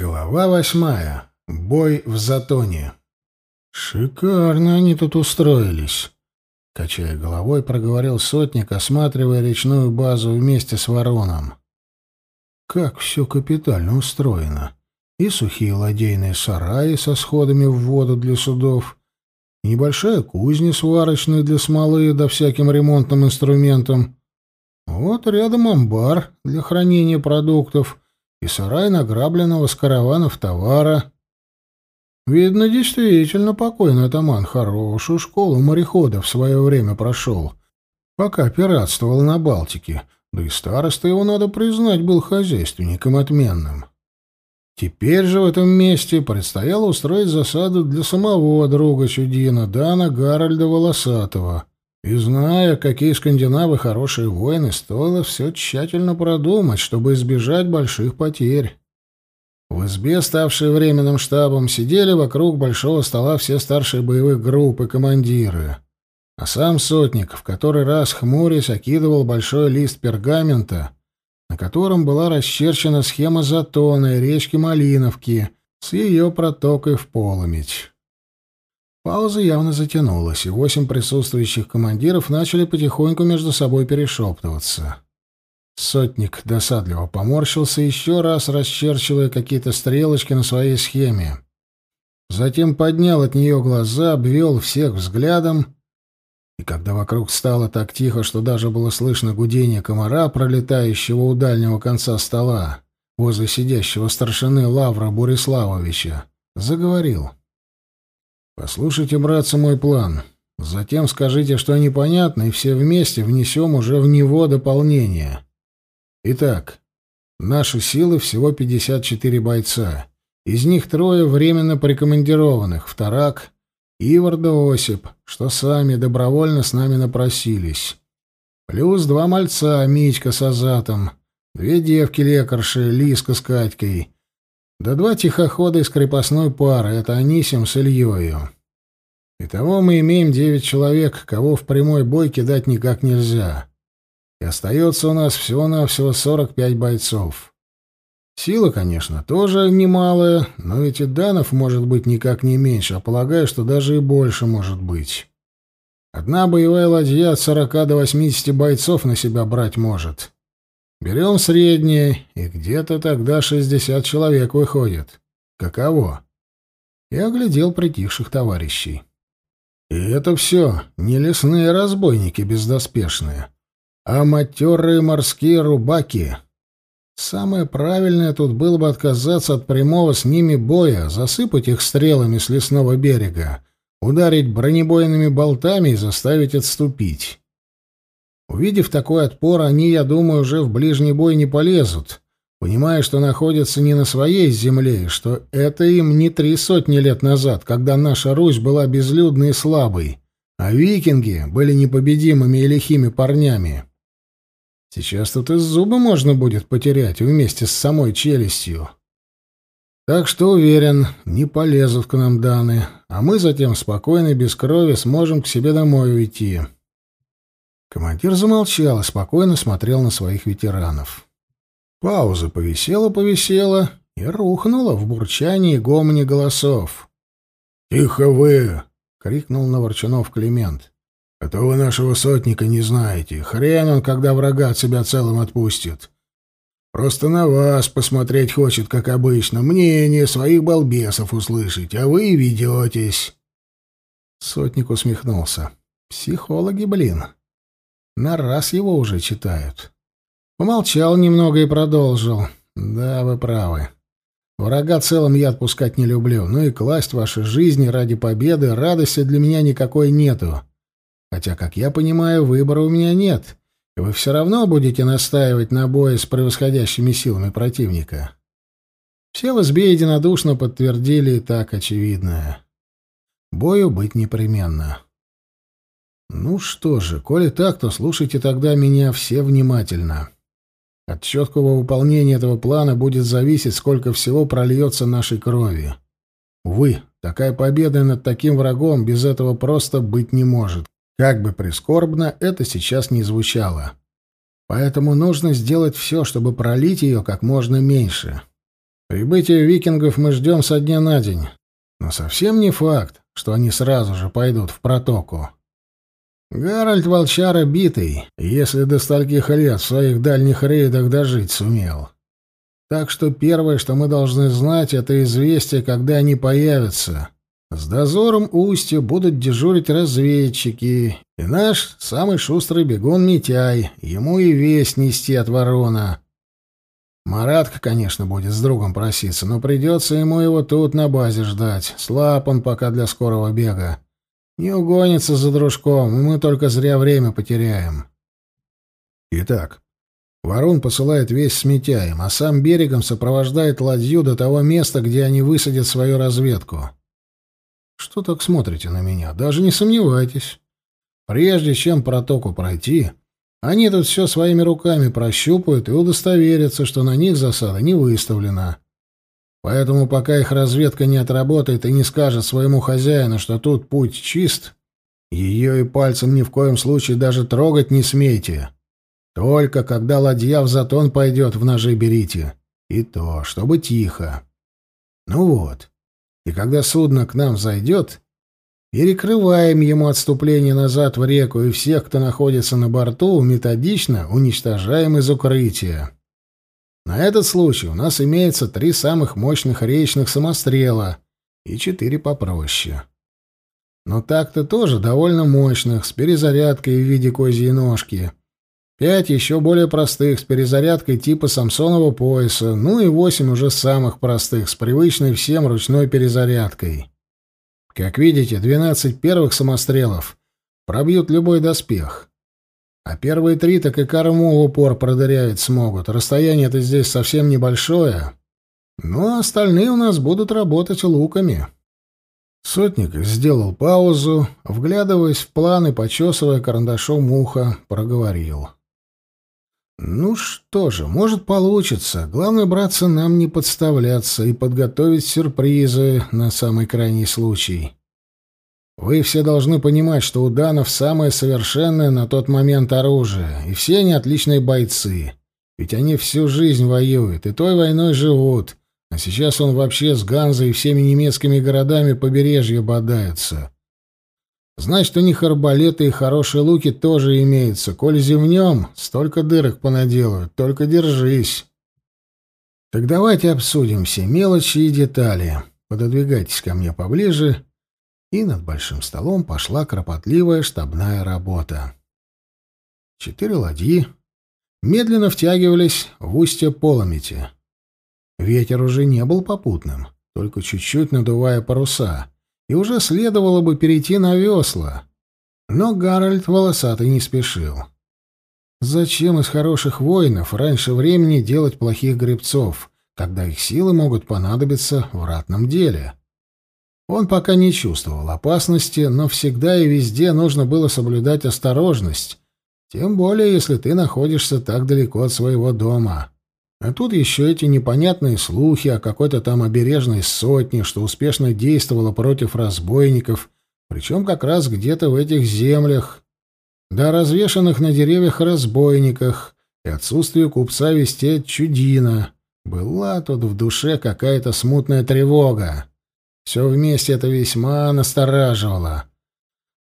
Глава восьмая. Бой в Затоне. Шикарно они тут устроились. Качая головой, проговорил сотник, осматривая речную базу вместе с вороном. Как все капитально устроено. И сухие ладейные сараи со сходами в воду для судов, и небольшая кузня сварочная для смолы да всяким ремонтным инструментом. Вот рядом амбар для хранения продуктов — и сарай награбленного с караванов товара. Видно, действительно, покойный атаман хорошую школу морехода в свое время прошел, пока пиратствовал на Балтике, да и староста его, надо признать, был хозяйственником отменным. Теперь же в этом месте предстояло устроить засаду для самого друга Чудина, Дана Гарольда Волосатого — и зная, какие скандинавы хорошие воины, стоило все тщательно продумать, чтобы избежать больших потерь. В избе, ставшей временным штабом, сидели вокруг большого стола все старшие боевых групп и командиры. А сам сотник в который раз хмурясь окидывал большой лист пергамента, на котором была расчерчена схема Затона и речки Малиновки с ее протокой в Поломить. Пауза явно затянулась, и восемь присутствующих командиров начали потихоньку между собой перешептываться. Сотник досадливо поморщился, еще раз расчерчивая какие-то стрелочки на своей схеме. Затем поднял от нее глаза, обвел всех взглядом, и когда вокруг стало так тихо, что даже было слышно гудение комара, пролетающего у дальнего конца стола, возле сидящего старшины Лавра Буриславовича, заговорил — Послушайте, братцы, мой план. Затем скажите, что непонятно, и все вместе внесем уже в него дополнение. Итак, наши силы всего 54 бойца. Из них трое временно прикомандированных, вторак, Ивар да Осип, что сами добровольно с нами напросились. Плюс два мальца, Митька с Азатом, две девки-лекарши, Лиска с Катькой, да два тихохода из крепостной пары, это Анисим с Ильёю. Итого мы имеем девять человек, кого в прямой бой кидать никак нельзя. И остается у нас всего-навсего сорок пять бойцов. Сила, конечно, тоже немалая, но ведь и данов может быть никак не меньше, а полагаю, что даже и больше может быть. Одна боевая ладья от сорока до восьмидесяти бойцов на себя брать может. Берем среднее, и где-то тогда шестьдесят человек выходит. Каково? Я оглядел притихших товарищей. И это все не лесные разбойники бездоспешные, а матерые морские рубаки. Самое правильное тут было бы отказаться от прямого с ними боя, засыпать их стрелами с лесного берега, ударить бронебойными болтами и заставить отступить. Увидев такой отпор, они, я думаю, уже в ближний бой не полезут, понимая, что находятся не на своей земле, и что это им не три сотни лет назад, когда наша Русь была безлюдной и слабой, а викинги были непобедимыми и лихими парнями. Сейчас тут и зубы можно будет потерять вместе с самой челюстью. Так что, уверен, не полезут к нам Даны, а мы затем спокойно, без крови, сможем к себе домой уйти. Командир замолчал и спокойно смотрел на своих ветеранов. Пауза повисела-повисела и рухнула в бурчании и гомоне голосов. «Тихо вы!» — крикнул Новорчунов Климент. «А то вы нашего сотника не знаете. Хрен он, когда врага от себя целым отпустит. Просто на вас посмотреть хочет, как обычно, мнение своих балбесов услышать, а вы ведетесь». Сотник усмехнулся. «Психологи, блин. На раз его уже читают. Помолчал немного и продолжил. Да, вы правы. Врага целым я отпускать не люблю, но и класть ваши жизни ради победы радости для меня никакой нету. Хотя, как я понимаю, выбора у меня нет, и вы все равно будете настаивать на бое с превосходящими силами противника. Все в избе единодушно подтвердили так очевидное. Бою быть непременно. Ну что же, коли так, то слушайте тогда меня все внимательно. От четкого выполнения этого плана будет зависеть, сколько всего прольется нашей крови. Увы, такая победа над таким врагом без этого просто быть не может. Как бы прискорбно это сейчас не звучало. Поэтому нужно сделать все, чтобы пролить ее как можно меньше. Прибытие викингов мы ждем со дня на день, но совсем не факт, что они сразу же пойдут в протоку. Гарольд Волчара битый, если до стольких лет в своих дальних рейдах дожить сумел. Так что первое, что мы должны знать, это известие, когда они появятся. С дозором устья будут дежурить разведчики, и наш самый шустрый бегун Митяй, ему и весть нести от ворона. Маратка, конечно, будет с другом проситься, но придется ему его тут на базе ждать. Слаб он пока для скорого бега. Не угонится за дружком, и мы только зря время потеряем. Итак, Ворон посылает весь с Митяем, а сам берегом сопровождает ладью до того места, где они высадят свою разведку. Что так смотрите на меня? Даже не сомневайтесь. Прежде чем протоку пройти, они тут все своими руками прощупают и удостоверятся, что на них засада не выставлена. Поэтому пока их разведка не отработает и не скажет своему хозяину, что тут путь чист, ее и пальцем ни в коем случае даже трогать не смейте. Только когда ладья в затон пойдет, в ножи берите. И то, чтобы тихо. Ну вот. И когда судно к нам зайдет, перекрываем ему отступление назад в реку, и всех, кто находится на борту, методично уничтожаем из укрытия. На этот случай у нас имеется три самых мощных речных самострела и четыре попроще. Но так-то тоже довольно мощных, с перезарядкой в виде козьей ножки — Пять еще более простых с перезарядкой типа Самсонова пояса, ну и восемь уже самых простых с привычной всем ручной перезарядкой. Как видите, 12 первых самострелов пробьют любой доспех. А первые три так и корму в упор продырявить смогут. Расстояние-то здесь совсем небольшое. Ну, а остальные у нас будут работать луками. Сотник сделал паузу, вглядываясь в план и почесывая карандашом ухо, проговорил. — ну что же, может получится. Главное, братцы, нам не подставляться и подготовить сюрпризы на самый крайний случай. Вы все должны понимать, что у данов самое совершенное на тот момент оружие, и все они отличные бойцы. Ведь они всю жизнь воюют, и той войной живут. А сейчас он вообще с Ганзой и всеми немецкими городами побережья бодается. Значит, у них арбалеты и хорошие луки тоже имеются. Коль зевнем, столько дырок понаделают. Только держись. Так давайте обсудим все мелочи и детали. Пододвигайтесь ко мне поближе. И над большим столом пошла кропотливая штабная работа. Четыре ладьи медленно втягивались в устье Поломити. Ветер уже не был попутным, только чуть-чуть надувая паруса — и уже следовало бы перейти на весла. Но Гарольд волосатый не спешил. Зачем из хороших воинов раньше времени делать плохих гребцов, когда их силы могут понадобиться в ратном деле? Он пока не чувствовал опасности, но всегда и везде нужно было соблюдать осторожность, тем более если ты находишься так далеко от своего дома. А тут еще эти непонятные слухи о какой-то там обережной сотне, что успешно действовала против разбойников, причем как раз где-то в этих землях, да развешанных на деревьях разбойниках, и отсутствие купца вести Чудина. Была тут в душе какая-то смутная тревога. Все вместе это весьма настораживало.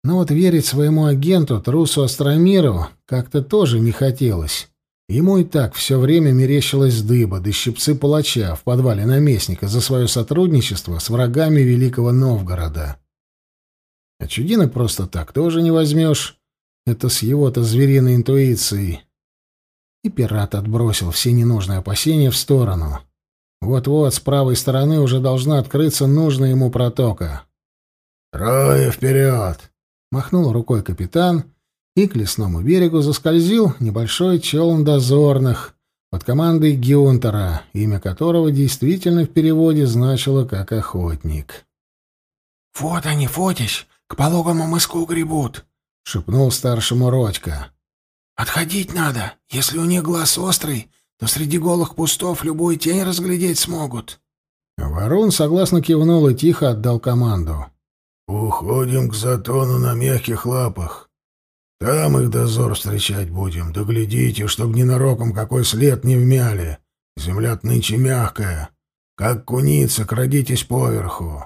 Но вот верить своему агенту, трусу Астромиру, как-то тоже не хотелось. Ему и так все время мерещилась дыба, да щипцы палача в подвале наместника за свое сотрудничество с врагами Великого Новгорода. А Чудина просто так тоже не возьмешь. Это с его-то звериной интуицией. И пират отбросил все ненужные опасения в сторону. Вот-вот с правой стороны уже должна открыться нужная ему протока. «Трое вперед!» — махнул рукой капитан — и к лесному берегу заскользил небольшой челн дозорных под командой Гюнтера, имя которого действительно в переводе значило как «охотник». «Вот они, Фотич, к пологому мыску гребут», — шепнул старшему Родька. «Отходить надо. Если у них глаз острый, то среди голых пустов любую тень разглядеть смогут». Ворон согласно кивнул и тихо отдал команду. «Уходим к затону на мягких лапах. Там их дозор встречать будем. Доглядите, чтоб ненароком какой след не вмяли. Земля нынче мягкая. Как куница, крадитесь поверху.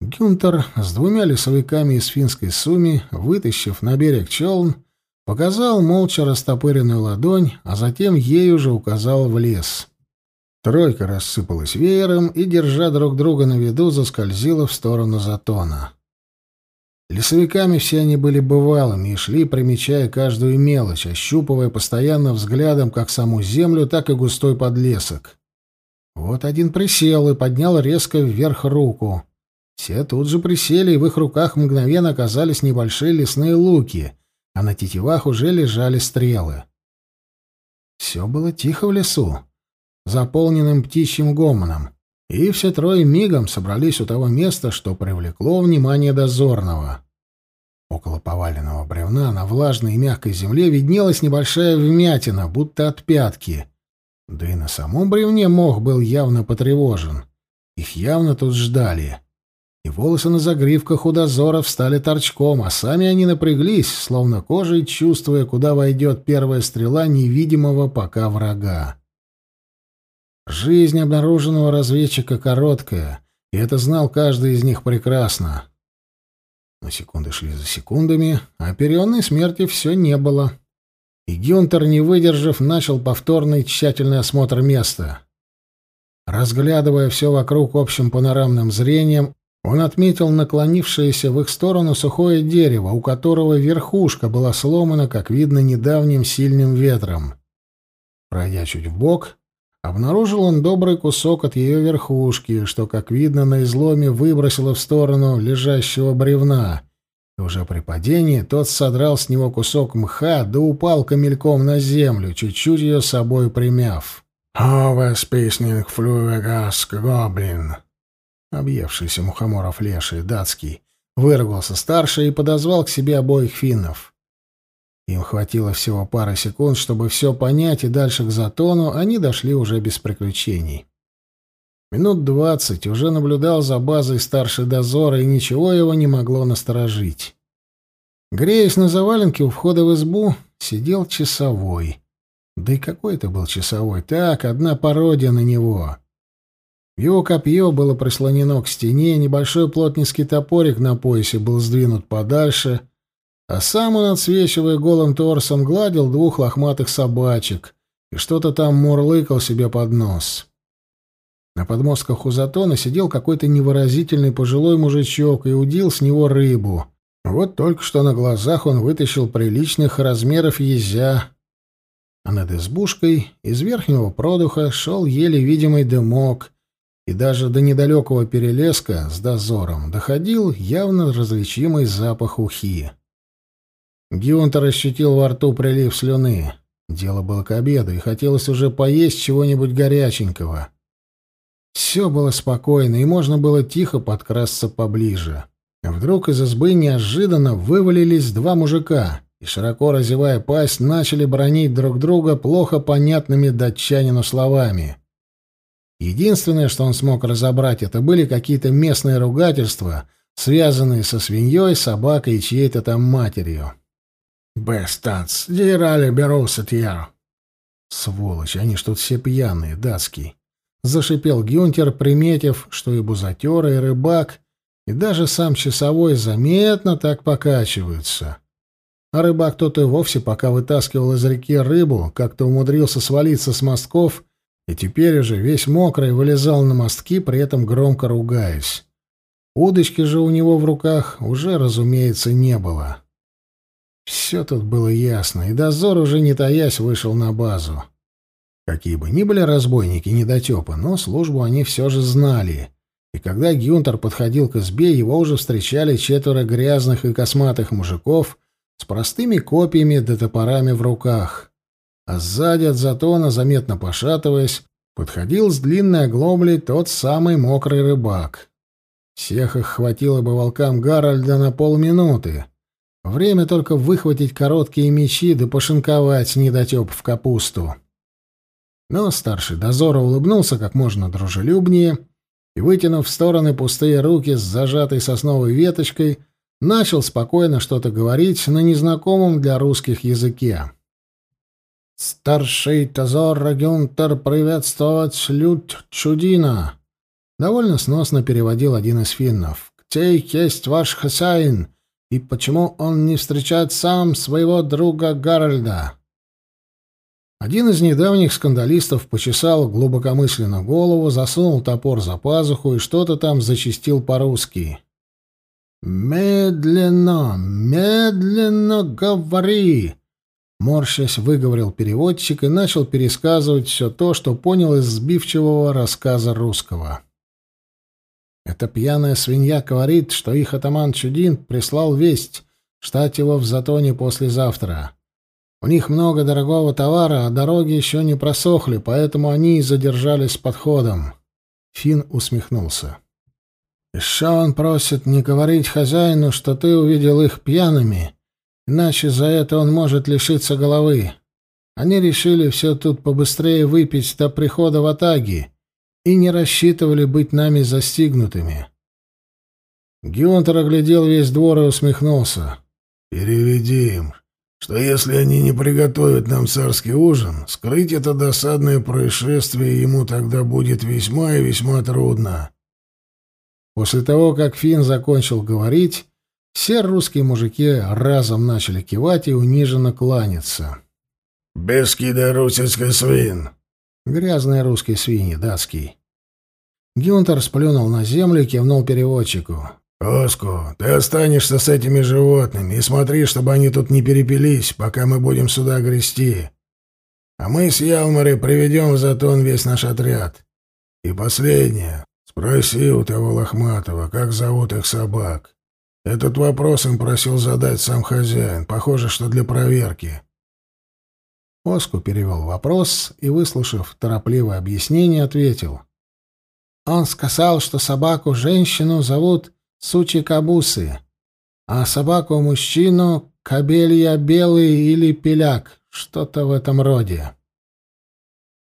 Гюнтер с двумя лесовиками из финской суми, вытащив на берег челн, показал молча растопыренную ладонь, а затем ей уже указал в лес. Тройка рассыпалась веером и, держа друг друга на виду, заскользила в сторону затона. Лесовиками все они были бывалыми и шли, примечая каждую мелочь, ощупывая постоянно взглядом как саму землю, так и густой подлесок. Вот один присел и поднял резко вверх руку. Все тут же присели, и в их руках мгновенно оказались небольшие лесные луки, а на тетивах уже лежали стрелы. Все было тихо в лесу, заполненным птичьим гомоном, и все трое мигом собрались у того места, что привлекло внимание дозорного. Около поваленного бревна на влажной и мягкой земле виднелась небольшая вмятина, будто от пятки. Да и на самом бревне мох был явно потревожен. Их явно тут ждали. И волосы на загривках у дозора встали торчком, а сами они напряглись, словно кожей чувствуя, куда войдет первая стрела невидимого пока врага. Жизнь обнаруженного разведчика короткая, и это знал каждый из них прекрасно. Но секунды шли за секундами, а оперенной смерти все не было. И Гюнтер, не выдержав, начал повторный тщательный осмотр места. Разглядывая все вокруг общим панорамным зрением, он отметил наклонившееся в их сторону сухое дерево, у которого верхушка была сломана, как видно, недавним сильным ветром. Пройдя чуть вбок, Обнаружил он добрый кусок от ее верхушки, что, как видно, на изломе выбросило в сторону лежащего бревна. И уже при падении тот содрал с него кусок мха, да упал камельком на землю, чуть-чуть ее собой примяв. «Овесписнинг флювегаск гоблин!» Объевшийся мухоморов леший, датский, выругался старший и подозвал к себе обоих финнов. Им хватило всего пары секунд, чтобы все понять, и дальше к затону они дошли уже без приключений. Минут двадцать уже наблюдал за базой старший дозора, и ничего его не могло насторожить. Греясь на заваленке у входа в избу, сидел часовой. Да и какой это был часовой? Так, одна пародия на него. Его копье было прислонено к стене, небольшой плотницкий топорик на поясе был сдвинут подальше — а сам он, отсвечивая голым торсом, гладил двух лохматых собачек и что-то там мурлыкал себе под нос. На подмостках у затона сидел какой-то невыразительный пожилой мужичок и удил с него рыбу. Вот только что на глазах он вытащил приличных размеров езя, а над избушкой из верхнего продуха шел еле видимый дымок, и даже до недалекого перелеска с дозором доходил явно различимый запах ухи. Гюнтер ощутил во рту прилив слюны. Дело было к обеду, и хотелось уже поесть чего-нибудь горяченького. Все было спокойно, и можно было тихо подкрасться поближе. Вдруг из избы неожиданно вывалились два мужика, и, широко разевая пасть, начали бронить друг друга плохо понятными датчанину словами. Единственное, что он смог разобрать, это были какие-то местные ругательства, связанные со свиньей, собакой и чьей-то там матерью. «Бэстанц, дирали берутся тьяр». «Сволочь, они ж тут все пьяные, датские». Зашипел Гюнтер, приметив, что и бузатер, и рыбак, и даже сам часовой заметно так покачиваются. А рыбак тот и вовсе, пока вытаскивал из реки рыбу, как-то умудрился свалиться с мостков и теперь уже весь мокрый вылезал на мостки, при этом громко ругаясь. Удочки же у него в руках уже, разумеется, не было. Все тут было ясно, и дозор уже не таясь вышел на базу. Какие бы ни были разбойники недотепы, но службу они все же знали. И когда Гюнтер подходил к избе, его уже встречали четверо грязных и косматых мужиков с простыми копьями да топорами в руках. А сзади от затона, заметно пошатываясь, подходил с длинной оглоблей тот самый мокрый рыбак. Всех их хватило бы волкам Гарольда на полминуты, Время только выхватить короткие мечи да пошинковать недотеп в капусту. Но старший дозора улыбнулся как можно дружелюбнее и, вытянув в стороны пустые руки с зажатой сосновой веточкой, начал спокойно что-то говорить на незнакомом для русских языке. Старший Тазор Гюнтер приветствовать люд чудина. Довольно сносно переводил один из финнов. «Где есть ваш хозяин? И почему он не встречает сам своего друга Гарольда?» Один из недавних скандалистов почесал глубокомысленно голову, засунул топор за пазуху и что-то там зачистил по-русски. «Медленно, медленно говори!» Морщась, выговорил переводчик и начал пересказывать все то, что понял из сбивчивого рассказа русского. Эта пьяная свинья говорит, что их атаман Чудин прислал весть, ждать его в Затоне послезавтра. У них много дорогого товара, а дороги еще не просохли, поэтому они и задержались с подходом. Фин усмехнулся. Еще он просит не говорить хозяину, что ты увидел их пьяными, иначе за это он может лишиться головы. Они решили все тут побыстрее выпить до прихода в Атаги и не рассчитывали быть нами застигнутыми. Гюнтер оглядел весь двор и усмехнулся. «Переведи им, что если они не приготовят нам царский ужин, скрыть это досадное происшествие ему тогда будет весьма и весьма трудно. После того, как Финн закончил говорить, все русские мужики разом начали кивать и униженно кланяться. «Беский русицкий свин!» Грязные русские свиньи, датский. Гюнтер сплюнул на землю и кивнул переводчику. «Оску, ты останешься с этими животными и смотри, чтобы они тут не перепились, пока мы будем сюда грести. А мы с Ялмарой приведем в затон весь наш отряд. И последнее. Спроси у того Лохматова, как зовут их собак. Этот вопрос им просил задать сам хозяин. Похоже, что для проверки». Оску перевел вопрос и, выслушав торопливое объяснение, ответил. «Он сказал, что собаку-женщину зовут сучи кабусы, а собаку-мужчину — кобелья белый или пеляк, что-то в этом роде.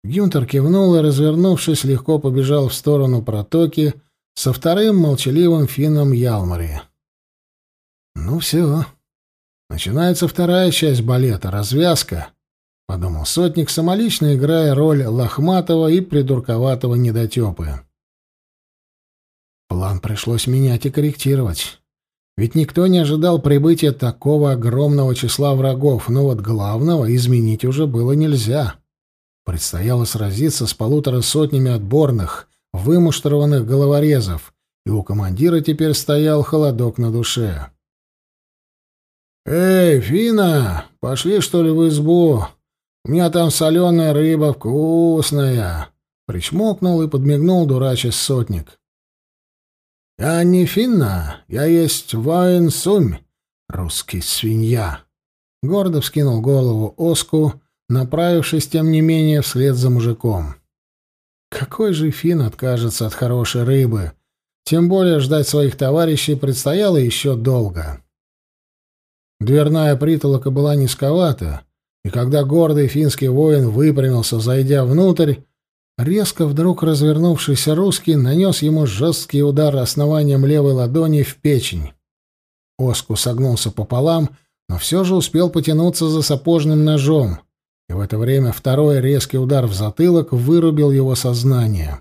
Гюнтер кивнул и, развернувшись, легко побежал в сторону протоки со вторым молчаливым финном Ялмари. «Ну все, начинается вторая часть балета, развязка», — подумал сотник, самолично играя роль лохматого и придурковатого недотепы. План пришлось менять и корректировать. Ведь никто не ожидал прибытия такого огромного числа врагов, но вот главного изменить уже было нельзя. Предстояло сразиться с полутора сотнями отборных, вымуштрованных головорезов, и у командира теперь стоял холодок на душе. «Эй, Фина, пошли, что ли, в избу? У меня там соленая рыба вкусная!» Причмокнул и подмигнул дурачий сотник. «Я не финна, я есть воин Сумь, русский свинья». Гордо вскинул голову Оску, направившись, тем не менее, вслед за мужиком. Какой же фин откажется от хорошей рыбы? Тем более ждать своих товарищей предстояло еще долго. Дверная притолока была низковата, и когда гордый финский воин выпрямился, зайдя внутрь, Резко вдруг развернувшийся русский нанес ему жесткий удар основанием левой ладони в печень. Оску согнулся пополам, но все же успел потянуться за сапожным ножом, и в это время второй резкий удар в затылок вырубил его сознание.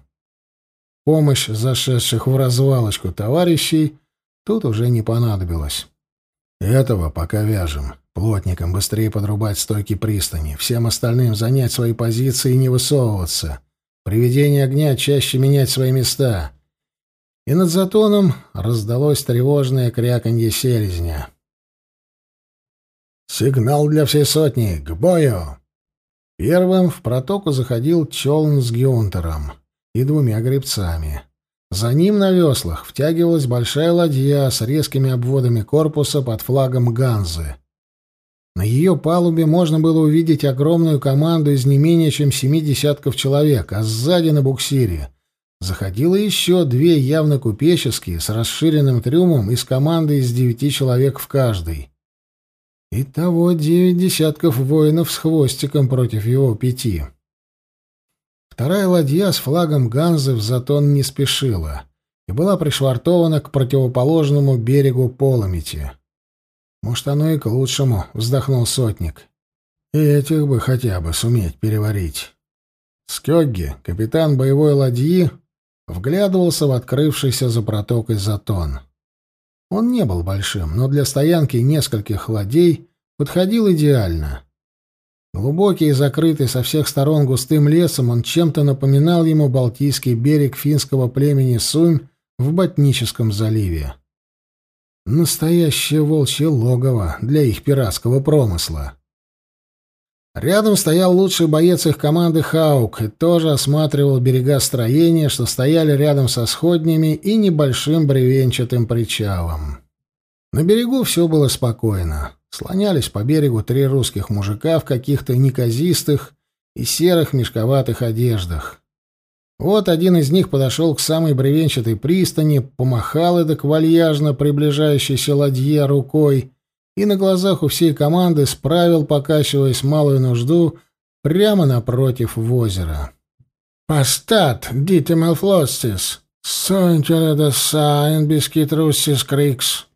Помощь зашедших в развалочку товарищей тут уже не понадобилась. Этого пока вяжем. Плотникам быстрее подрубать стойки пристани, всем остальным занять свои позиции и не высовываться — Привидение огня чаще менять свои места. И над затоном раздалось тревожное кряканье селезня. «Сигнал для всей сотни! К бою!» Первым в протоку заходил челн с Гюнтером и двумя гребцами. За ним на веслах втягивалась большая ладья с резкими обводами корпуса под флагом Ганзы. На ее палубе можно было увидеть огромную команду из не менее чем семи десятков человек, а сзади на буксире заходило еще две явно купеческие с расширенным трюмом из команды из девяти человек в каждой. Итого девять десятков воинов с хвостиком против его пяти. Вторая ладья с флагом Ганзы в затон не спешила и была пришвартована к противоположному берегу Поломити. «Может, оно и к лучшему», — вздохнул сотник. Этих бы хотя бы суметь переварить. Скёгги, капитан боевой ладьи, вглядывался в открывшийся за протокой затон. Он не был большим, но для стоянки нескольких ладей подходил идеально. Глубокий и закрытый со всех сторон густым лесом, он чем-то напоминал ему Балтийский берег финского племени Сумь в Ботническом заливе. Настоящее волчье логово для их пиратского промысла. Рядом стоял лучший боец их команды Хаук и тоже осматривал берега строения, что стояли рядом со сходнями и небольшим бревенчатым причалом. На берегу все было спокойно. Слонялись по берегу три русских мужика в каких-то неказистых и серых мешковатых одеждах. Вот один из них подошел к самой бревенчатой пристани, помахал эдак вальяжно приближающейся ладье рукой и на глазах у всей команды справил, покачиваясь малую нужду, прямо напротив в озеро. «Постат, дите малфлостис, сончера да сайн бискит руссис крикс».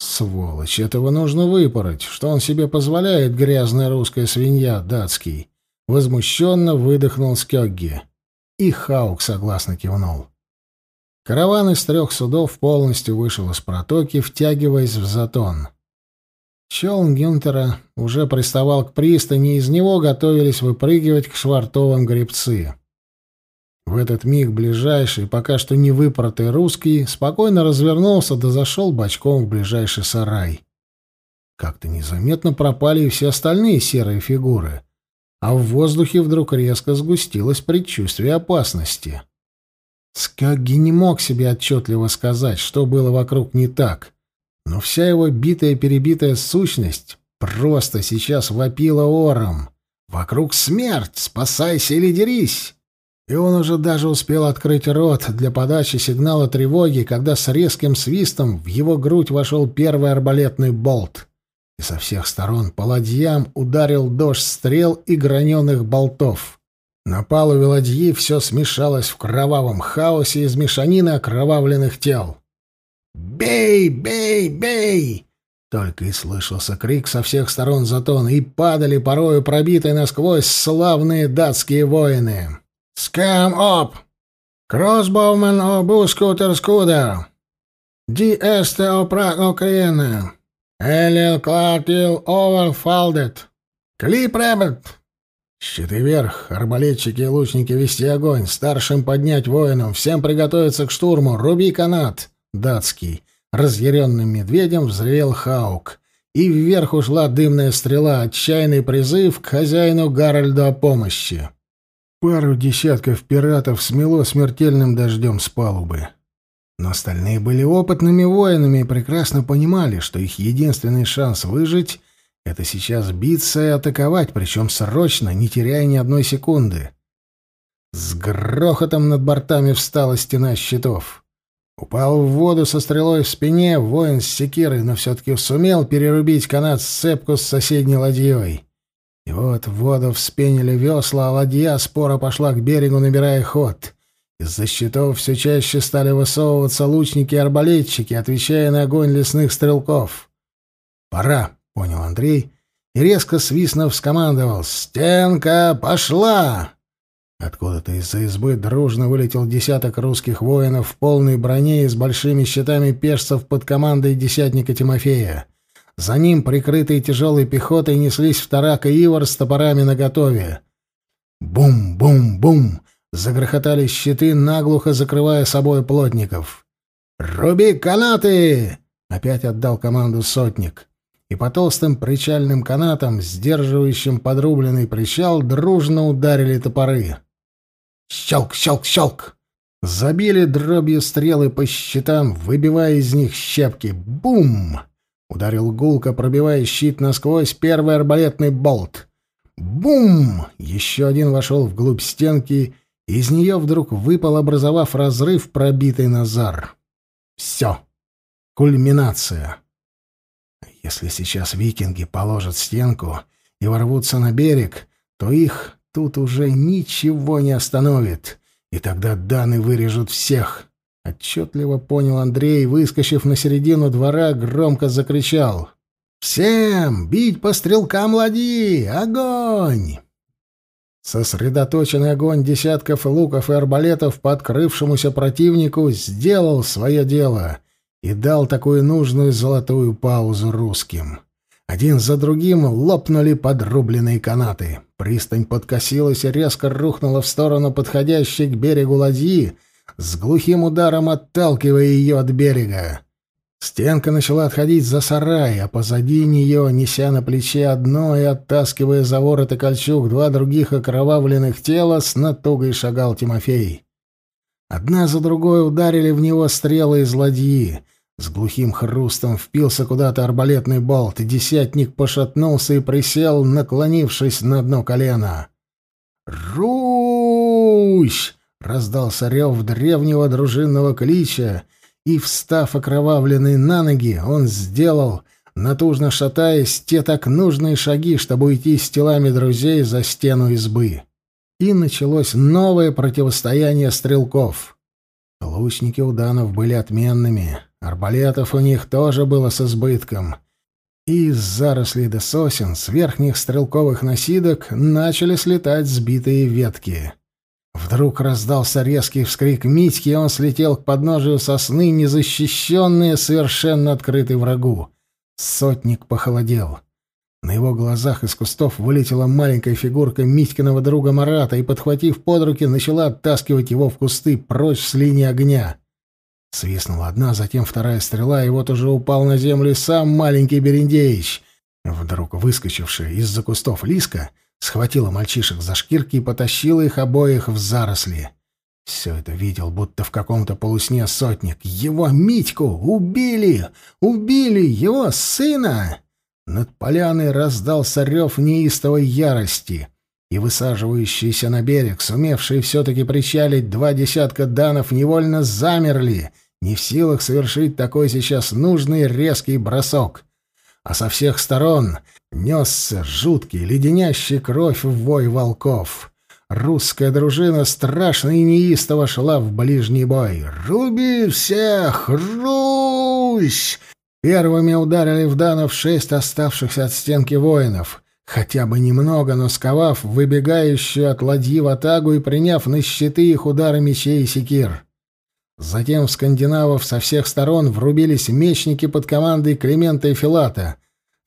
Сволочь, этого нужно выпороть. Что он себе позволяет, грязная русская свинья, датский? Возмущенно выдохнул Скёгги. И Хаук согласно кивнул. Караван из трех судов полностью вышел из протоки, втягиваясь в затон. Челн Гюнтера уже приставал к пристани, из него готовились выпрыгивать к швартовым гребцы. В этот миг ближайший, пока что не выпоротый русский, спокойно развернулся да зашел бочком в ближайший сарай. Как-то незаметно пропали и все остальные серые фигуры, а в воздухе вдруг резко сгустилось предчувствие опасности. Скагги не мог себе отчетливо сказать, что было вокруг не так, но вся его битая-перебитая сущность просто сейчас вопила ором. «Вокруг смерть! Спасайся или дерись!» И он уже даже успел открыть рот для подачи сигнала тревоги, когда с резким свистом в его грудь вошел первый арбалетный болт. И со всех сторон по ладьям ударил дождь стрел и граненых болтов. На палубе ладьи все смешалось в кровавом хаосе из мешанины окровавленных тел. «Бей! Бей! Бей!» Только и слышался крик со всех сторон затона, и падали порою пробитые насквозь славные датские воины. Скам оп! Crossbowman обускутер скудер! Ди эсте опрак окрене! Элил клартил оверфалдет! Клип рэббет! Щиты вверх, арбалетчики и лучники вести огонь, старшим поднять воинам, всем приготовиться к штурму, руби канат! Датский. Разъяренным медведем взревел Хаук. И вверх ушла дымная стрела, отчаянный призыв к хозяину Гарольду о помощи. Пару десятков пиратов смело смертельным дождем с палубы. Но остальные были опытными воинами и прекрасно понимали, что их единственный шанс выжить — это сейчас биться и атаковать, причем срочно, не теряя ни одной секунды. С грохотом над бортами встала стена щитов. Упал в воду со стрелой в спине воин с секирой, но все-таки сумел перерубить канат сцепку с соседней ладьей. И вот в воду вспенили весла, а ладья спора пошла к берегу, набирая ход. Из-за щитов все чаще стали высовываться лучники и арбалетчики, отвечая на огонь лесных стрелков. «Пора», — понял Андрей, и резко свистнув скомандовал «Стенка пошла!» Откуда-то из-за избы дружно вылетел десяток русских воинов в полной броне и с большими щитами пешцев под командой десятника Тимофея. За ним, прикрытые тяжелой пехотой, неслись вторак и Ивар с топорами наготове. Бум-бум-бум! Загрохотали щиты, наглухо закрывая собой плотников. «Руби канаты!» — опять отдал команду сотник. И по толстым причальным канатам, сдерживающим подрубленный причал, дружно ударили топоры. Щелк, щелк, щелк! Забили дробью стрелы по щитам, выбивая из них щепки. Бум! Ударил гулко, пробивая щит насквозь первый арбалетный болт. Бум! Еще один вошел вглубь стенки, и из нее вдруг выпал, образовав разрыв, пробитый Назар. Все. Кульминация. Если сейчас викинги положат стенку и ворвутся на берег, то их тут уже ничего не остановит, и тогда даны вырежут всех. — отчетливо понял Андрей, выскочив на середину двора, громко закричал. Всем бить по стрелкам ладьи! Огонь!» Сосредоточенный огонь десятков луков и арбалетов по открывшемуся противнику сделал свое дело и дал такую нужную золотую паузу русским. Один за другим лопнули подрубленные канаты. Пристань подкосилась и резко рухнула в сторону подходящей к берегу ладьи, с глухим ударом отталкивая ее от берега. Стенка начала отходить за сарай, а позади нее, неся на плече одно и оттаскивая за ворот и кольчуг два других окровавленных тела, с натугой шагал Тимофей. Одна за другой ударили в него стрелы из ладьи. С глухим хрустом впился куда-то арбалетный болт, и десятник пошатнулся и присел, наклонившись на дно колена. «Русь!» — раздался рев древнего дружинного клича — и, встав окровавленный на ноги, он сделал, натужно шатаясь, те так нужные шаги, чтобы уйти с телами друзей за стену избы. И началось новое противостояние стрелков. Лучники у данов были отменными, арбалетов у них тоже было с избытком. И из зарослей до сосен с верхних стрелковых насидок начали слетать сбитые ветки. Вдруг раздался резкий вскрик Митьки, и он слетел к подножию сосны, незащищенный, совершенно открытый врагу. Сотник похолодел. На его глазах из кустов вылетела маленькая фигурка Митькиного друга Марата и, подхватив под руки, начала оттаскивать его в кусты прочь с линии огня. Свистнула одна, затем вторая стрела, и вот уже упал на землю сам маленький Берендеич. Вдруг выскочившая из-за кустов Лиска схватила мальчишек за шкирки и потащила их обоих в заросли. Все это видел, будто в каком-то полусне сотник. Его Митьку убили! Убили его сына! Над поляной раздался рев неистовой ярости, и высаживающиеся на берег, сумевшие все-таки причалить два десятка данов, невольно замерли, не в силах совершить такой сейчас нужный резкий бросок а со всех сторон несся жуткий, леденящий кровь вой волков. Русская дружина страшно и неистово шла в ближний бой. «Руби всех! Русь!» Первыми ударили в Данов шесть оставшихся от стенки воинов, хотя бы немного, но сковав выбегающую от ладьи в атагу и приняв на щиты их удары мечей и секир. Затем в скандинавов со всех сторон врубились мечники под командой Климента и Филата,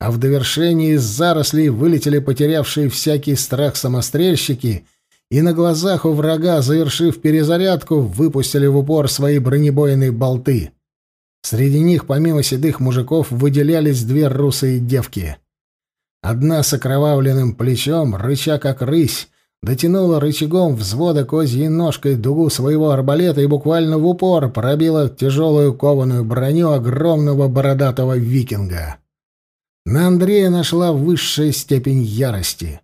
а в довершении из зарослей вылетели потерявшие всякий страх самострельщики и на глазах у врага, завершив перезарядку, выпустили в упор свои бронебойные болты. Среди них, помимо седых мужиков, выделялись две русые девки. Одна с окровавленным плечом, рыча как рысь, дотянула рычагом взвода козьей ножкой дугу своего арбалета и буквально в упор пробила тяжелую кованую броню огромного бородатого викинга. На Андрея нашла высшая степень ярости.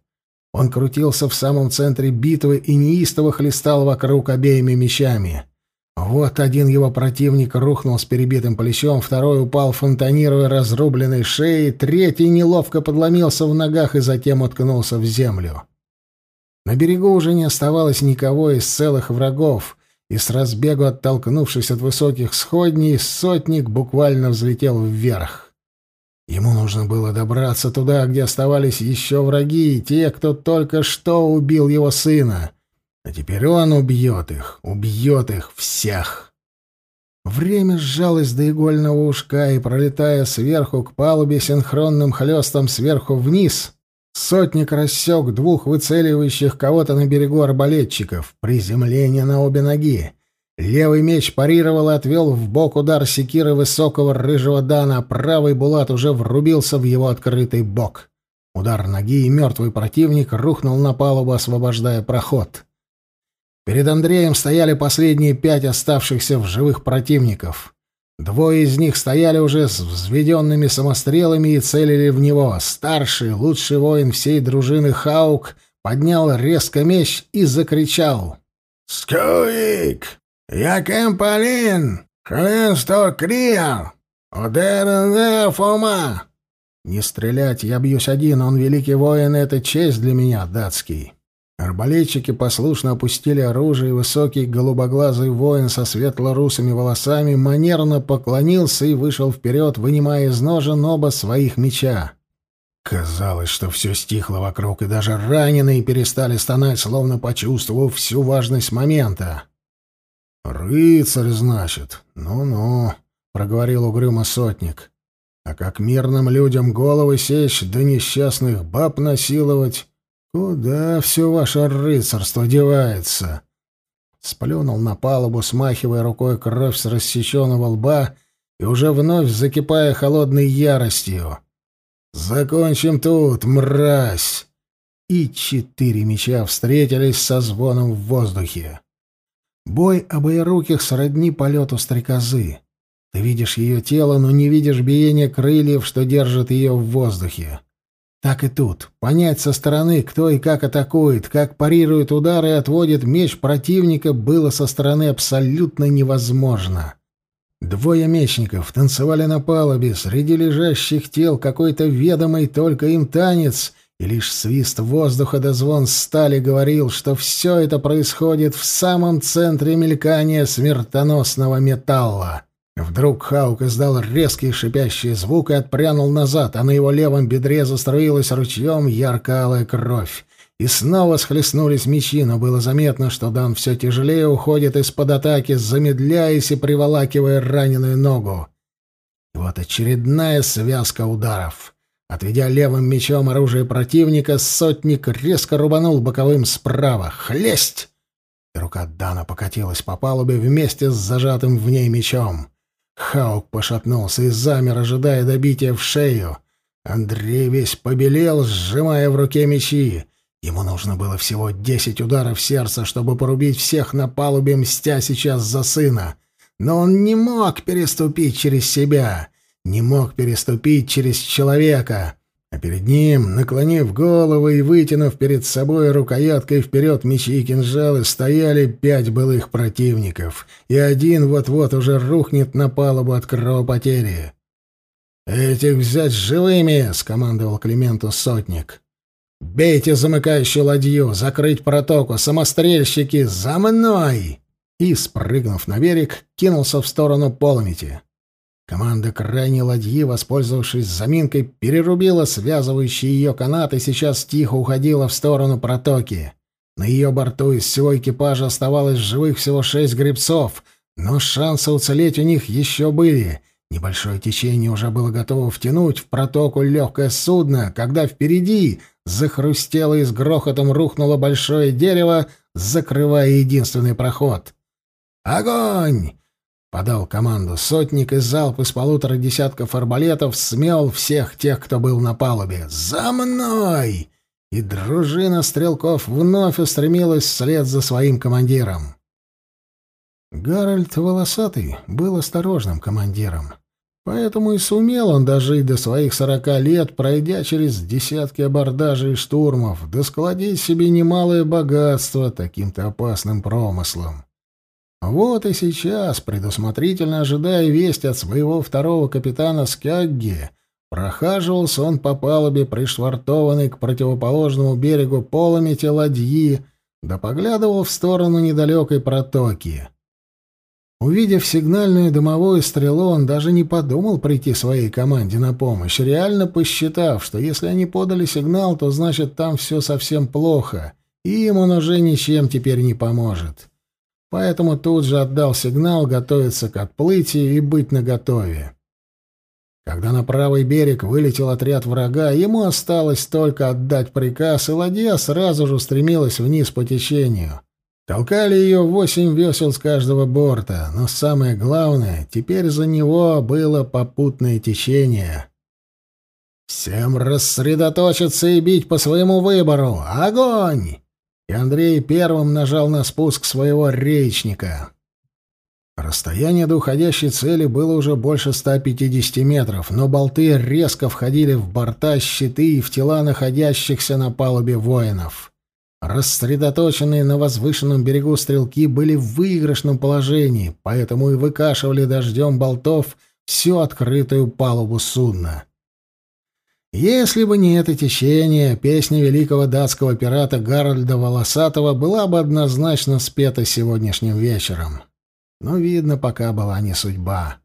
Он крутился в самом центре битвы и неистово хлестал вокруг обеими мечами. Вот один его противник рухнул с перебитым плечом, второй упал, фонтанируя разрубленной шеей, третий неловко подломился в ногах и затем уткнулся в землю. На берегу уже не оставалось никого из целых врагов, и с разбегу оттолкнувшись от высоких сходней, сотник буквально взлетел вверх. Ему нужно было добраться туда, где оставались еще враги, те, кто только что убил его сына. А теперь он убьет их, убьет их всех. Время сжалось до игольного ушка, и, пролетая сверху к палубе синхронным хлестом сверху вниз, Сотник рассек двух выцеливающих кого-то на берегу арбалетчиков. Приземление на обе ноги. Левый меч парировал и отвел в бок удар секиры высокого рыжего Дана, а правый Булат уже врубился в его открытый бок. Удар ноги, и мертвый противник рухнул на палубу, освобождая проход. Перед Андреем стояли последние пять оставшихся в живых противников. Двое из них стояли уже с взведенными самострелами и целили в него. Старший, лучший воин всей дружины Хаук поднял резко меч и закричал. «Скуик! Я Кемполин! Хленстор Криал! Одерен Фома!» «Не стрелять, я бьюсь один, он великий воин, это честь для меня, датский». Арбалетчики послушно опустили оружие, и высокий голубоглазый воин со светло-русыми волосами манерно поклонился и вышел вперед, вынимая из ножен оба своих меча. Казалось, что все стихло вокруг, и даже раненые перестали стонать, словно почувствовав всю важность момента. «Рыцарь, значит? Ну-ну», — проговорил угрюмо сотник. «А как мирным людям головы сечь, да несчастных баб насиловать, «Куда все ваше рыцарство девается?» Сплюнул на палубу, смахивая рукой кровь с рассеченного лба и уже вновь закипая холодной яростью. «Закончим тут, мразь!» И четыре меча встретились со звоном в воздухе. Бой обоеруких сродни полету стрекозы. Ты видишь ее тело, но не видишь биения крыльев, что держит ее в воздухе. Так и тут. Понять со стороны, кто и как атакует, как парирует удары и отводит меч противника, было со стороны абсолютно невозможно. Двое мечников танцевали на палубе, среди лежащих тел какой-то ведомый только им танец, и лишь свист воздуха до звон стали говорил, что все это происходит в самом центре мелькания смертоносного металла. Вдруг Хаук издал резкий шипящий звук и отпрянул назад, а на его левом бедре заструилась ручьем ярко-алая кровь. И снова схлестнулись мечи, но было заметно, что Дан все тяжелее уходит из-под атаки, замедляясь и приволакивая раненую ногу. И вот очередная связка ударов. Отведя левым мечом оружие противника, сотник резко рубанул боковым справа. «Хлесть!» И рука Дана покатилась по палубе вместе с зажатым в ней мечом. Хаук пошатнулся и замер, ожидая добития в шею. Андрей весь побелел, сжимая в руке мечи. Ему нужно было всего десять ударов сердца, чтобы порубить всех на палубе, мстя сейчас за сына. Но он не мог переступить через себя, не мог переступить через человека. Перед ним, наклонив голову и вытянув перед собой рукояткой вперед мечи и кинжалы, стояли пять былых противников, и один вот-вот уже рухнет на палубу от кровопотери. «Этих взять живыми!» — скомандовал Клименту сотник. «Бейте замыкающую ладью, закрыть протоку, самострельщики, за мной!» И, спрыгнув на берег, кинулся в сторону Поломити. Команда крайней ладьи, воспользовавшись заминкой, перерубила связывающие ее канаты и сейчас тихо уходила в сторону протоки. На ее борту из всего экипажа оставалось живых всего шесть гребцов, но шансы уцелеть у них еще были. Небольшое течение уже было готово втянуть в протоку легкое судно, когда впереди захрустело и с грохотом рухнуло большое дерево, закрывая единственный проход. «Огонь!» Подал команду сотник, и залп из полутора десятков арбалетов смел всех тех, кто был на палубе. «За мной!» И дружина стрелков вновь устремилась вслед за своим командиром. Гарольд Волосатый был осторожным командиром. Поэтому и сумел он дожить до своих сорока лет, пройдя через десятки абордажей и штурмов, да складить себе немалое богатство таким-то опасным промыслом. Вот и сейчас, предусмотрительно ожидая весть от своего второго капитана Скягги, прохаживался он по палубе, пришвартованный к противоположному берегу поломети ладьи, да поглядывал в сторону недалекой протоки. Увидев сигнальную дымовую стрелу, он даже не подумал прийти своей команде на помощь, реально посчитав, что если они подали сигнал, то значит там все совсем плохо, и им он уже ничем теперь не поможет поэтому тут же отдал сигнал готовиться к отплытию и быть наготове. Когда на правый берег вылетел отряд врага, ему осталось только отдать приказ, и ладья сразу же устремилась вниз по течению. Толкали ее восемь весел с каждого борта, но самое главное, теперь за него было попутное течение. «Всем рассредоточиться и бить по своему выбору! Огонь!» И Андрей первым нажал на спуск своего речника. Расстояние до уходящей цели было уже больше 150 метров, но болты резко входили в борта, щиты и в тела находящихся на палубе воинов. Рассредоточенные на возвышенном берегу стрелки были в выигрышном положении, поэтому и выкашивали дождем болтов всю открытую палубу судна. Если бы не это течение, песня великого датского пирата Гарольда Волосатого была бы однозначно спета сегодняшним вечером. Но, видно, пока была не судьба.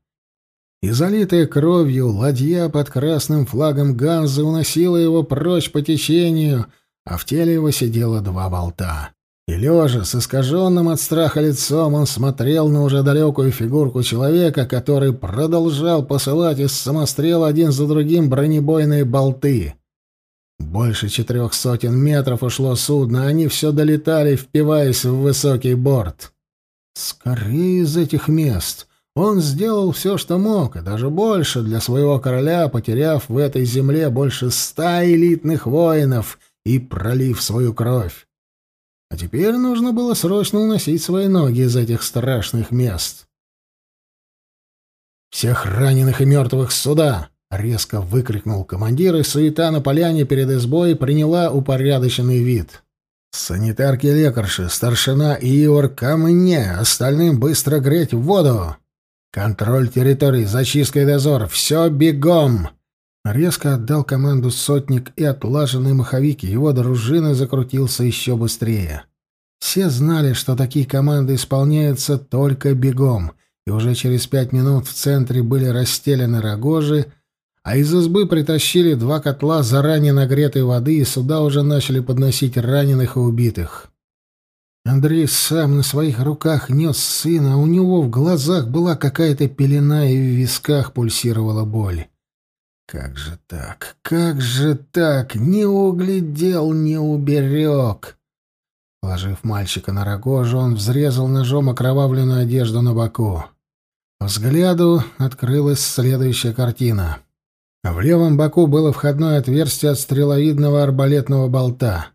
И залитая кровью ладья под красным флагом Ганзы уносила его прочь по течению, а в теле его сидело два болта. И лежа с искаженным от страха лицом, он смотрел на уже далекую фигурку человека, который продолжал посылать из самострела один за другим бронебойные болты. Больше четырех сотен метров ушло судно, они все долетали, впиваясь в высокий борт. Скорее из этих мест! Он сделал все, что мог, и даже больше для своего короля, потеряв в этой земле больше ста элитных воинов и пролив свою кровь. А теперь нужно было срочно уносить свои ноги из этих страшных мест. «Всех раненых и мертвых сюда!» — резко выкрикнул командир, и суета на поляне перед избой приняла упорядоченный вид. «Санитарки-лекарши, старшина и Ивар ко мне, остальным быстро греть в воду! Контроль территории, зачистка и дозор, все бегом!» Резко отдал команду сотник, и отлаженный маховик его дружины закрутился еще быстрее. Все знали, что такие команды исполняются только бегом, и уже через пять минут в центре были расстелены рогожи, а из избы притащили два котла заранее нагретой воды, и сюда уже начали подносить раненых и убитых. Андрей сам на своих руках нес сына, у него в глазах была какая-то пелена, и в висках пульсировала боль. Как же так? Как же так? Не углядел, не уберег. Положив мальчика на рогожу, он взрезал ножом окровавленную одежду на боку. Взгляду открылась следующая картина. В левом боку было входное отверстие от стреловидного арбалетного болта.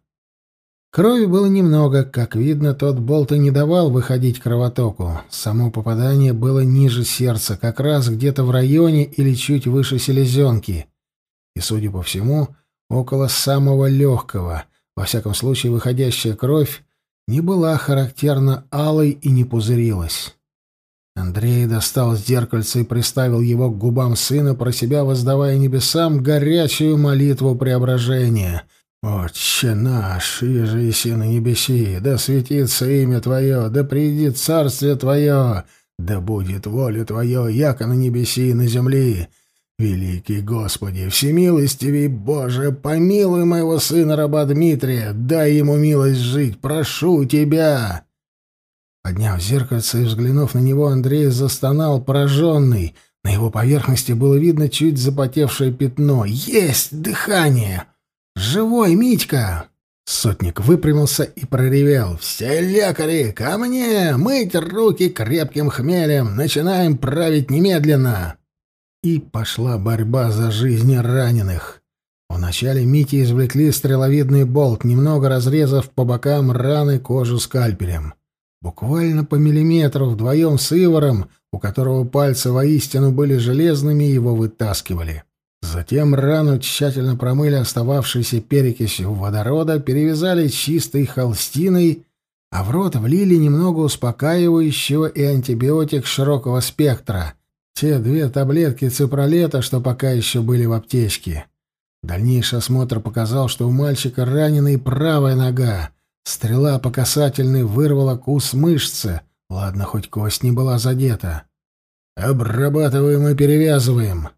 Крови было немного, как видно, тот болт и не давал выходить кровотоку. Само попадание было ниже сердца, как раз где-то в районе или чуть выше селезенки. И, судя по всему, около самого легкого. Во всяком случае, выходящая кровь не была характерно алой и не пузырилась. Андрей достал зеркальце и приставил его к губам сына, про себя воздавая небесам горячую молитву преображения — «Отче наш, иже иси на небеси, да светится имя Твое, да придет царствие Твое, да будет воля Твое, яко на небеси и на земли. Великий Господи, всемилостивый Боже, помилуй моего сына раба Дмитрия, дай ему милость жить, прошу Тебя!» Подняв зеркальце и взглянув на него, Андрей застонал, пораженный. На его поверхности было видно чуть запотевшее пятно. «Есть дыхание!» «Живой, Митька!» Сотник выпрямился и проревел. «Все лекари, ко мне! Мыть руки крепким хмелем! Начинаем править немедленно!» И пошла борьба за жизни раненых. Вначале Мити извлекли стреловидный болт, немного разрезав по бокам раны кожу скальпелем. Буквально по миллиметру вдвоем с Ивором, у которого пальцы воистину были железными, его вытаскивали. Затем рану тщательно промыли остававшейся перекисью водорода, перевязали чистой холстиной, а в рот влили немного успокаивающего и антибиотик широкого спектра. Те две таблетки ципролета, что пока еще были в аптечке. Дальнейший осмотр показал, что у мальчика ранена и правая нога. Стрела по касательной вырвала кус мышцы. Ладно, хоть кость не была задета. «Обрабатываем и перевязываем»,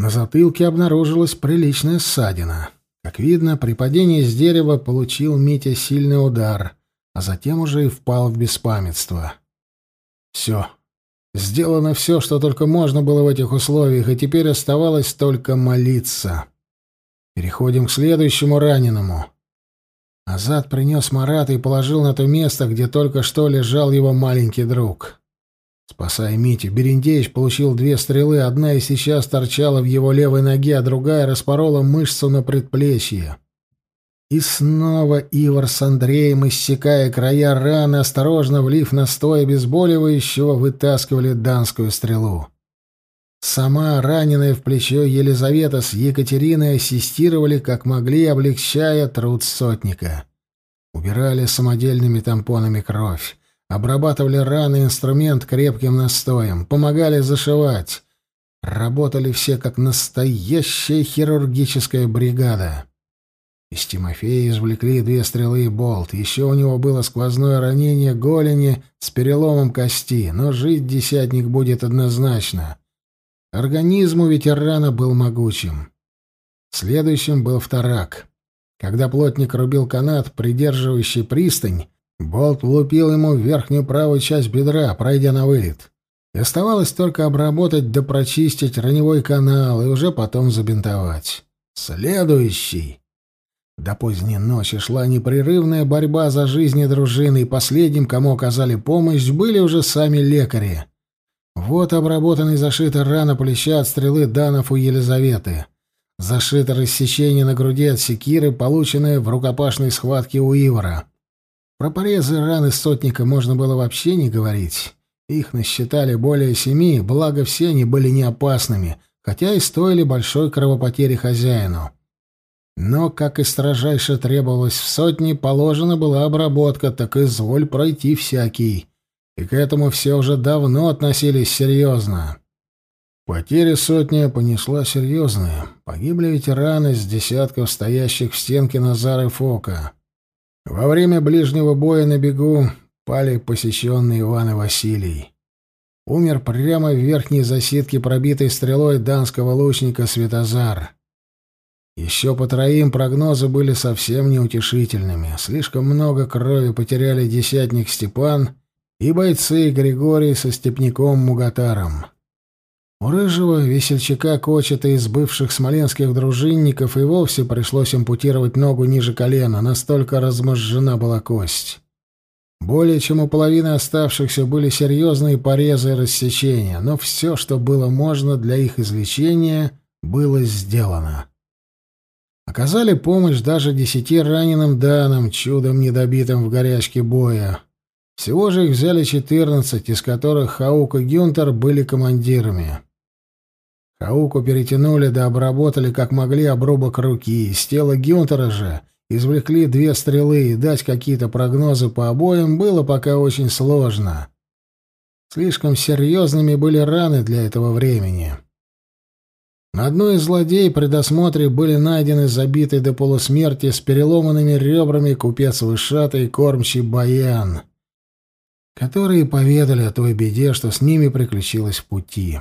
на затылке обнаружилась приличная ссадина. Как видно, при падении с дерева получил Митя сильный удар, а затем уже и впал в беспамятство. Все. Сделано все, что только можно было в этих условиях, и теперь оставалось только молиться. Переходим к следующему раненому. Азат принес Марата и положил на то место, где только что лежал его маленький друг. Спасая Митю, Берендеевич получил две стрелы, одна и сейчас торчала в его левой ноге, а другая распорола мышцу на предплечье. И снова Ивар с Андреем, иссекая края раны, осторожно влив настой обезболивающего, вытаскивали данскую стрелу. Сама, раненая в плечо Елизавета с Екатериной, ассистировали, как могли, облегчая труд сотника. Убирали самодельными тампонами кровь. Обрабатывали раны инструмент крепким настоем, помогали зашивать. Работали все как настоящая хирургическая бригада. Из Тимофея извлекли две стрелы и болт. Еще у него было сквозное ранение голени с переломом кости, но жить десятник будет однозначно. Организм у ветерана был могучим. Следующим был вторак. Когда плотник рубил канат, придерживающий пристань, болт влупил ему в верхнюю правую часть бедра, пройдя на вылет. И оставалось только обработать да прочистить раневой канал и уже потом забинтовать. Следующий. До поздней ночи шла непрерывная борьба за жизни дружины, и последним, кому оказали помощь, были уже сами лекари. Вот обработанный зашита рана плеча от стрелы Данов у Елизаветы. Зашито рассечение на груди от секиры, полученное в рукопашной схватке у Ивара. Про порезы раны сотника можно было вообще не говорить. Их насчитали более семи, благо все они были не опасными, хотя и стоили большой кровопотери хозяину. Но, как и строжайше требовалось в сотне, положена была обработка, так изволь пройти всякий. И к этому все уже давно относились серьезно. Потери сотня понесла серьезные. Погибли ветераны с десятков стоящих в стенке Назара и Фока. Во время ближнего боя на бегу пали посещенный Иван и Василий. Умер прямо в верхней засидке, пробитой стрелой данского лучника Светозар. Еще по троим прогнозы были совсем неутешительными. Слишком много крови потеряли десятник Степан и бойцы Григорий со степняком Мугатаром. У рыжего весельчака Кочета из бывших смоленских дружинников и вовсе пришлось ампутировать ногу ниже колена, настолько разможжена была кость. Более чем у половины оставшихся были серьезные порезы и рассечения, но все, что было можно для их излечения, было сделано. Оказали помощь даже десяти раненым данам, чудом недобитым в горячке боя. Всего же их взяли четырнадцать, из которых Хаук и Гюнтер были командирами. Хауку перетянули да обработали как могли обрубок руки, из тела Гюнтера же извлекли две стрелы, и дать какие-то прогнозы по обоим было пока очень сложно. Слишком серьезными были раны для этого времени. На одной из злодей при досмотре были найдены забитые до полусмерти с переломанными ребрами купец Вышатый и кормчий Баян, которые поведали о той беде, что с ними приключилось в пути.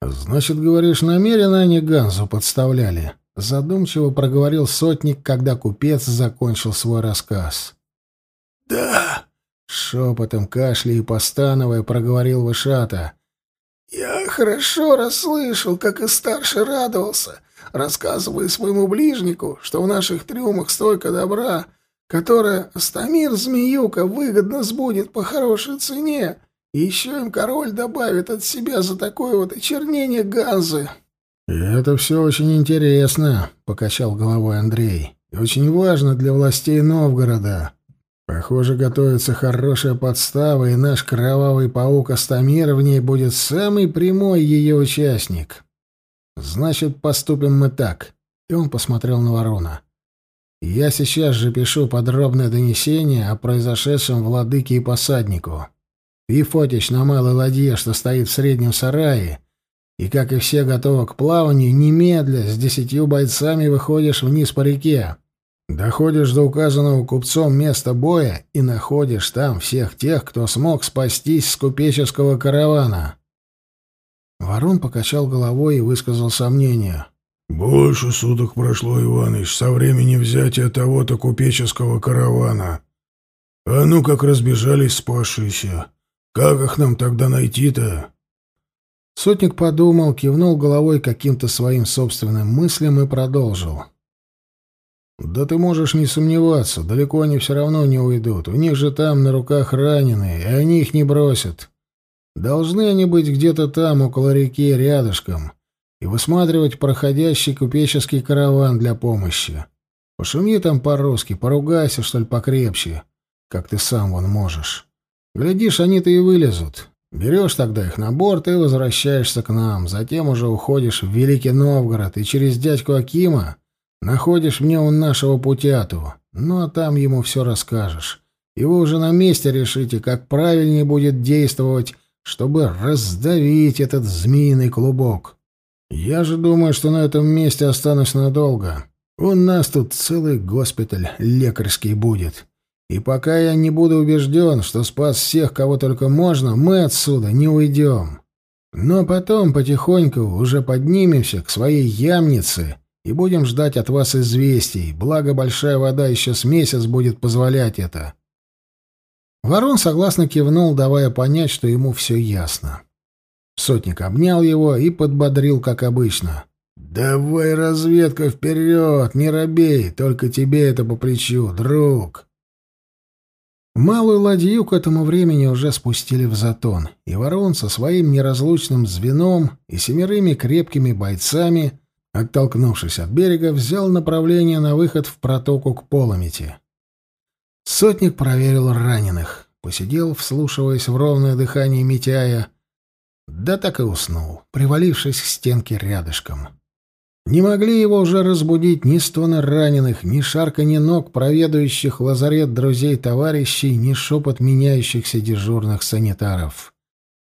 «Значит, говоришь, намеренно они Ганзу подставляли?» Задумчиво проговорил сотник, когда купец закончил свой рассказ. «Да!» — шепотом, кашля и постановая, проговорил Вышата. «Я хорошо расслышал, как и старший радовался, рассказывая своему ближнику, что в наших трюмах столько добра, которое Стамир Змеюка выгодно сбудет по хорошей цене, еще им король добавит от себя за такое вот очернение Ганзы». «Это все очень интересно», — покачал головой Андрей. «И очень важно для властей Новгорода. Похоже, готовится хорошая подстава, и наш кровавый паук Астамир в ней будет самый прямой ее участник. Значит, поступим мы так». И он посмотрел на ворона. «Я сейчас же пишу подробное донесение о произошедшем владыке и посаднику. Фотич, на малой ладье, что стоит в среднем сарае, и, как и все, готова к плаванию, немедля с десятью бойцами выходишь вниз по реке. Доходишь до указанного купцом места боя и находишь там всех тех, кто смог спастись с купеческого каравана. Ворон покачал головой и высказал сомнение. «Больше суток прошло, Иваныч, со времени взятия того-то купеческого каравана. А ну как разбежались спасшиеся. Как их нам тогда найти-то?» Сотник подумал, кивнул головой каким-то своим собственным мыслям и продолжил. «Да ты можешь не сомневаться, далеко они все равно не уйдут. У них же там на руках раненые, и они их не бросят. Должны они быть где-то там, около реки, рядышком, и высматривать проходящий купеческий караван для помощи. Пошуми там по-русски, поругайся, что ли, покрепче, как ты сам вон можешь. Глядишь, они-то и вылезут. Берешь тогда их на борт и возвращаешься к нам. Затем уже уходишь в Великий Новгород и через дядьку Акима находишь в нем нашего путяту. Ну, а там ему все расскажешь. И вы уже на месте решите, как правильнее будет действовать, чтобы раздавить этот змеиный клубок. Я же думаю, что на этом месте останусь надолго. У нас тут целый госпиталь лекарский будет. И пока я не буду убежден, что спас всех, кого только можно, мы отсюда не уйдем. Но потом потихоньку уже поднимемся к своей ямнице и будем ждать от вас известий, благо большая вода еще с месяц будет позволять это. Ворон согласно кивнул, давая понять, что ему все ясно. Сотник обнял его и подбодрил, как обычно. «Давай, разведка, вперед! Не робей! Только тебе это по плечу, друг!» Малую ладью к этому времени уже спустили в затон, и Ворон со своим неразлучным звеном и семерыми крепкими бойцами, оттолкнувшись от берега, взял направление на выход в протоку к Поломите. Сотник проверил раненых, посидел, вслушиваясь в ровное дыхание Митяя, да так и уснул, привалившись к стенке рядышком. Не могли его уже разбудить ни стоны раненых, ни шарканье ног проведующих лазарет друзей-товарищей, ни шепот меняющихся дежурных санитаров.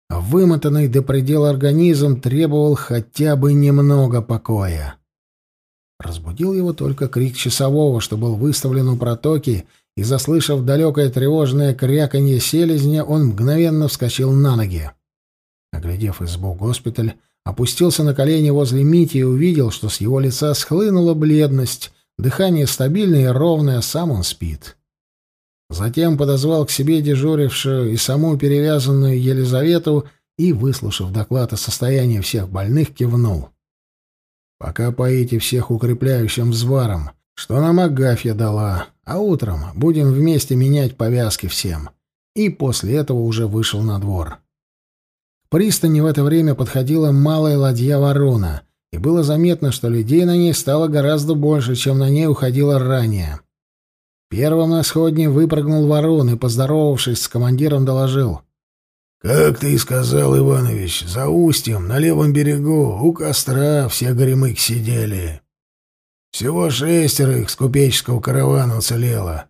Вымотанный до предела организм требовал хотя бы немного покоя. Разбудил его только крик часового, что был выставлен у протоки и, заслышав далекое тревожное кряканье селезня, он мгновенно вскочил на ноги. Оглядев избу госпиталь, опустился на колени возле Мити и увидел, что с его лица схлынула бледность, дыхание стабильное и ровное, сам он спит. Затем подозвал к себе дежурившую и саму перевязанную Елизавету и, выслушав доклад о состоянии всех больных, кивнул. «Пока поите всех укрепляющим взваром, что нам Агафья дала, а утром будем вместе менять повязки всем. И после этого уже вышел на двор. Пристани в это время подходила малая ладья «Ворона», и было заметно, что людей на ней стало гораздо больше, чем на ней уходило ранее. Первым на сходне выпрыгнул ворон и, поздоровавшись с командиром, доложил. «Как ты и сказал, Иванович, за устьем, на левом берегу, у костра все горемык сидели. Всего шестеро их с купеческого каравана уцелело.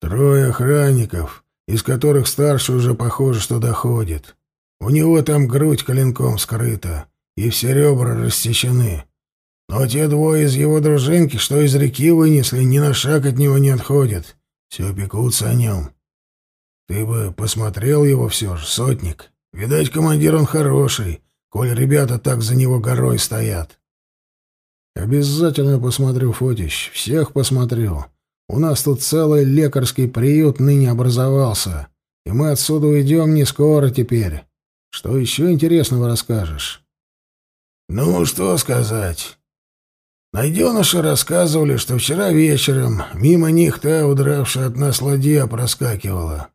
Трое охранников, из которых старший уже похоже, что доходит. У него там грудь коленком скрыта, и все ребра рассечены. Но те двое из его дружинки, что из реки вынесли, ни на шаг от него не отходят. Все пекутся о нем. Ты бы посмотрел его все же, сотник. Видать, командир он хороший, коль ребята так за него горой стоят. «Обязательно посмотрю, Фотич, всех посмотрю. У нас тут целый лекарский приют ныне образовался, и мы отсюда уйдем не скоро теперь. Что еще интересного расскажешь?» «Ну, что сказать?» Найденыши рассказывали, что вчера вечером мимо них та, удравшая от нас ладья, проскакивала.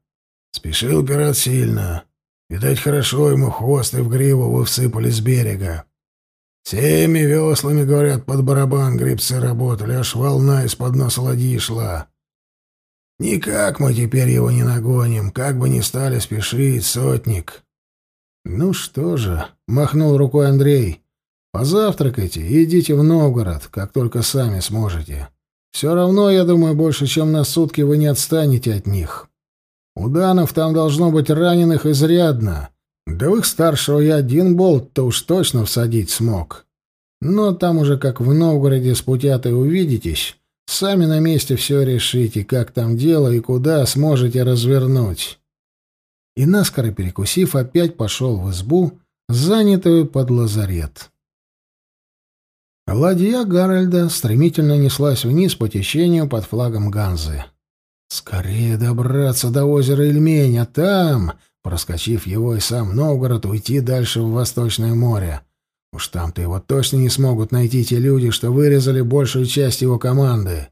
Спешил пират сильно. Видать, хорошо ему хвост и в гриву высыпали с берега. Всеми веслами, говорят, под барабан гребцы работали, аж волна из-под носа ладьи шла. Никак мы теперь его не нагоним, как бы ни стали спешить, сотник. Ну что же, махнул рукой Андрей. Позавтракайте и идите в Новгород, как только сами сможете. Все равно, я думаю, больше, чем на сутки вы не отстанете от них. У данов там должно быть раненых изрядно. Да в их старшего я один болт-то уж точно всадить смог. Но там уже как в Новгороде с путятой увидитесь, сами на месте все решите, как там дело и куда сможете развернуть. И наскоро перекусив, опять пошел в избу, занятую под лазарет. Ладья Гарольда стремительно неслась вниз по течению под флагом Ганзы. «Скорее добраться до озера Ильмень, а там...» проскочив его и сам Новгород, уйти дальше в Восточное море. Уж там-то его точно не смогут найти те люди, что вырезали большую часть его команды.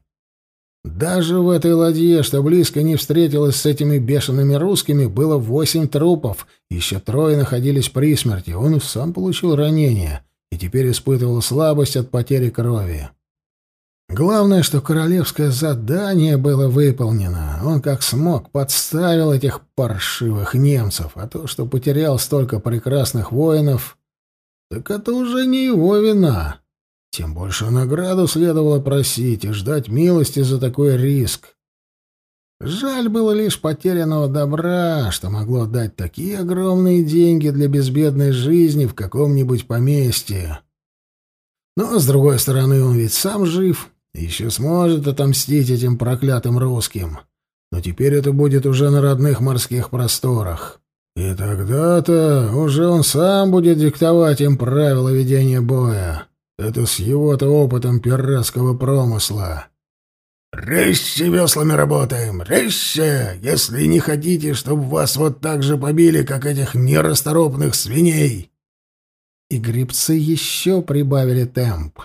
Даже в этой ладье, что близко не встретилась с этими бешеными русскими, было восемь трупов, еще трое находились при смерти. Он сам получил ранение и теперь испытывал слабость от потери крови. Главное, что королевское задание было выполнено. Он как смог подставил этих паршивых немцев, а то, что потерял столько прекрасных воинов, так это уже не его вина. Тем больше награду следовало просить и ждать милости за такой риск. Жаль было лишь потерянного добра, что могло дать такие огромные деньги для безбедной жизни в каком-нибудь поместье. Но, с другой стороны, он ведь сам жив и еще сможет отомстить этим проклятым русским. Но теперь это будет уже на родных морских просторах. И тогда-то уже он сам будет диктовать им правила ведения боя. Это с его-то опытом пиратского промысла. «Резче веслами работаем! Резче! Если не хотите, чтобы вас вот так же побили, как этих нерасторопных свиней!» И грибцы еще прибавили темп.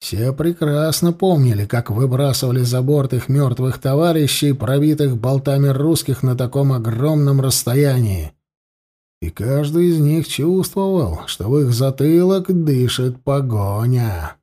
Все прекрасно помнили, как выбрасывали за борт их мертвых товарищей, пробитых болтами русских на таком огромном расстоянии. И каждый из них чувствовал, что в их затылок дышит погоня.